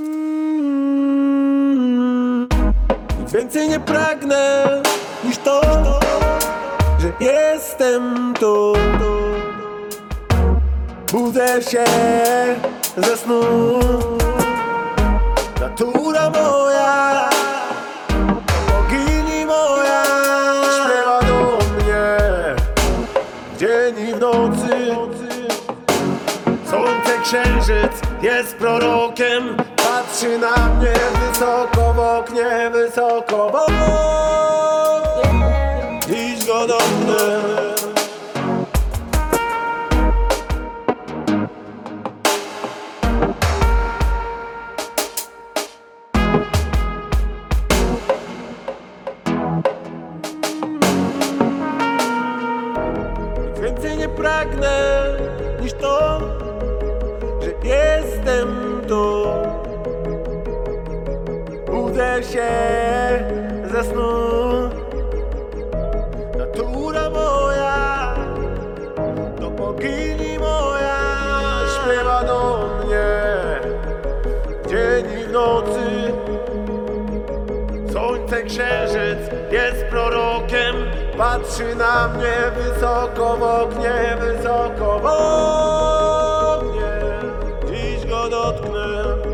Nic Więcej nie pragnę niż to, że jestem tu. Budzę się ze snu. Natura moja, bogini moja, śpiewa do mnie w dzień i w nocy. Słońce, księżyc jest prorokiem Patrzy na mnie wysoko w oknie, wysoko w Idź go do mnie nie pragnę niż to, że jestem tu budzę się ze snu. Natura moja to bogini moja. Śpiewa do mnie dzień i w nocy. Słońce, księżyc jest prorokiem. Patrzy na mnie wysoko w oknie, wysoko w oknie. Dziś go dotknę.